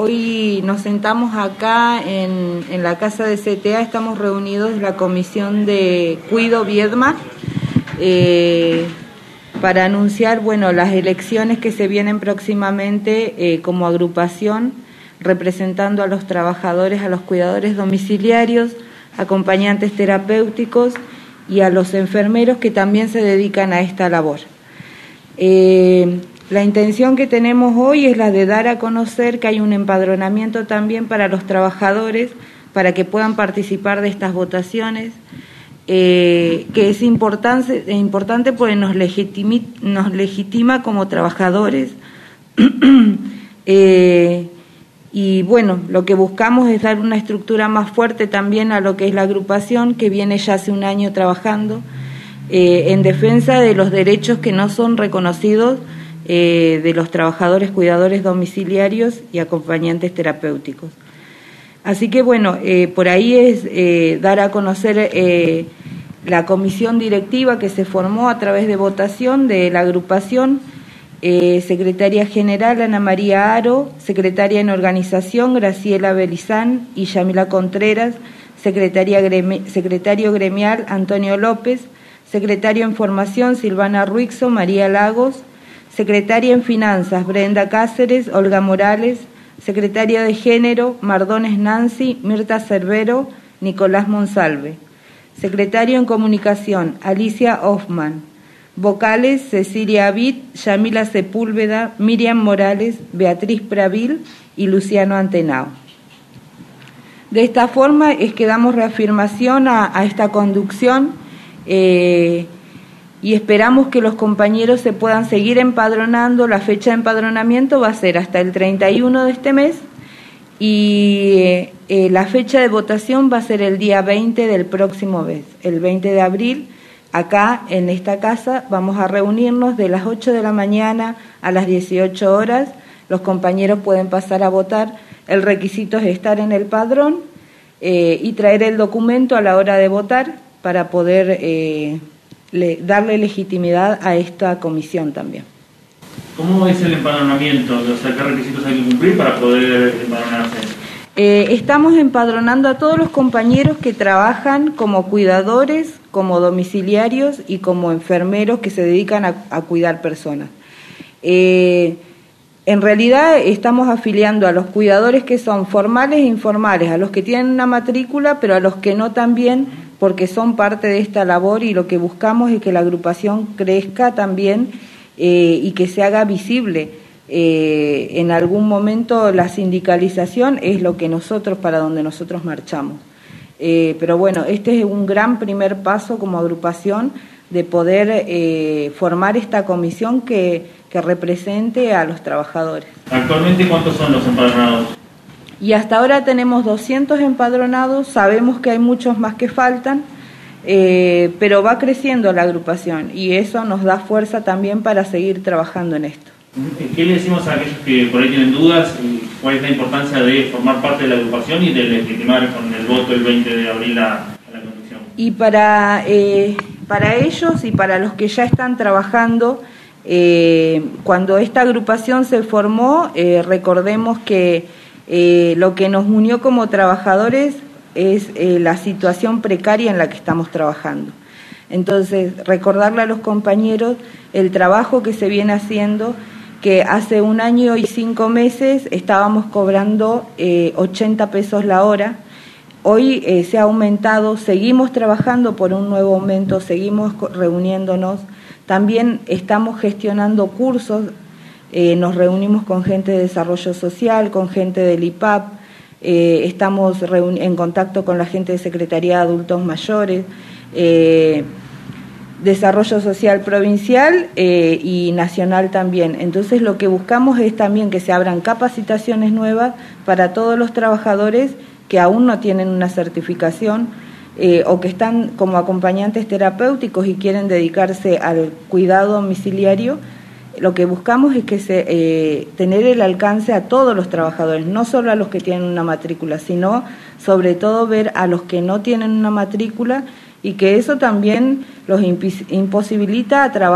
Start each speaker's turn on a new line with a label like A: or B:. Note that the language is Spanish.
A: hoy nos sentamos acá en, la casa de CTA, estamos reunidos la comisión de Cuido Viedma eh, para anunciar bueno, las elecciones que se vienen próximamente eh, como agrupación representando a los trabajadores, a los cuidadores domiciliarios, acompañantes terapéuticos y a los enfermeros que también se dedican a esta labor. Eh, la intención que tenemos hoy es la de dar a conocer que hay un empadronamiento también para los trabajadores, para que puedan participar de estas votaciones, eh, que es importante, importante porque nos, legitima como trabajadores. eh, y bueno, lo que buscamos es dar una estructura más fuerte también a lo que es la agrupación, que viene ya hace un año trabajando eh, en defensa de los derechos que no son reconocidos eh, de los trabajadores cuidadores domiciliarios y acompañantes terapéuticos. Así que bueno, eh, por ahí es eh, dar a conocer la comisión directiva que se formó a través de votación de la agrupación, secretaria general Ana María Aro, secretaria en organización Graciela Belizán y Yamila Contreras, secretaria secretario gremial Antonio López, secretario en formación Silvana Ruixo, María Lagos, Secretaria en Finanzas, Brenda Cáceres, Olga Morales. Secretaria de Género, Mardones Nancy, Mirta Cervero, Nicolás Monsalve. Secretario en Comunicación, Alicia Hoffman. Vocales, Cecilia Abid, Yamila Sepúlveda, Miriam Morales, Beatriz Pravil y Luciano Antenao. De esta forma es que damos reafirmación a, esta conducción. Eh, y esperamos que los compañeros se puedan seguir empadronando. La fecha de empadronamiento va a ser hasta el 31 de este mes y eh, eh, la fecha de votación va a ser el día 20 del próximo mes, el 20 de abril. Acá en esta casa vamos a reunirnos de las 8 de la mañana a las 18 horas. Los compañeros pueden pasar a votar. El requisito es estar en el padrón eh, y traer el documento a la hora de votar para poder darle legitimidad a esta comisión también.
B: ¿Cómo es el empadronamiento? O sea, ¿Qué requisitos hay que cumplir para poder empadronarse?
A: Eh, estamos empadronando a todos los compañeros que trabajan como cuidadores, como domiciliarios y como enfermeros que se dedican a, cuidar personas. Eh, en realidad estamos afiliando a los cuidadores que son formales e informales, a los que tienen una matrícula, pero a los que no también porque son parte de esta labor y lo que buscamos es que la agrupación crezca también eh, y que se haga visible. Eh, en algún momento la sindicalización es lo que nosotros, para donde nosotros marchamos. Eh, pero bueno, este es un gran primer paso como agrupación de poder formar esta comisión que, que represente a los trabajadores.
B: ¿Actualmente cuántos son los empadronados?
A: Y hasta ahora tenemos 200 empadronados, sabemos que hay muchos más que faltan, eh, pero va creciendo la agrupación y eso nos da fuerza también para seguir trabajando en esto.
B: ¿Qué le decimos a aquellos que por ahí tienen dudas? ¿Cuál es la importancia de formar parte de la agrupación y de legitimar con el voto el 20 de abril a, la conducción?
A: Y para, eh, para ellos y para los que ya están trabajando, eh, cuando esta agrupación se formó, recordemos que eh, lo que nos unió como trabajadores es eh, la situación precaria en la que estamos trabajando. Entonces, recordarle a los compañeros el trabajo que se viene haciendo, que hace un año y cinco meses estábamos cobrando 80 eh, pesos la hora. Hoy se ha aumentado, seguimos trabajando por un nuevo aumento, seguimos reuniéndonos. También estamos gestionando cursos eh, nos reunimos con gente de desarrollo social, con gente del IPAP, eh, estamos en contacto con la gente de Secretaría de Adultos Mayores, eh, Desarrollo Social Provincial y Nacional también. Entonces lo que buscamos es también que se abran capacitaciones nuevas para todos los trabajadores que aún no tienen una certificación. o que están como acompañantes terapéuticos y quieren dedicarse al cuidado domiciliario, lo que buscamos es que se, eh, tener el alcance a todos los trabajadores, no solo a los que tienen una matrícula, sino sobre todo ver a los que no tienen una matrícula y que eso también los imposibilita a trabajar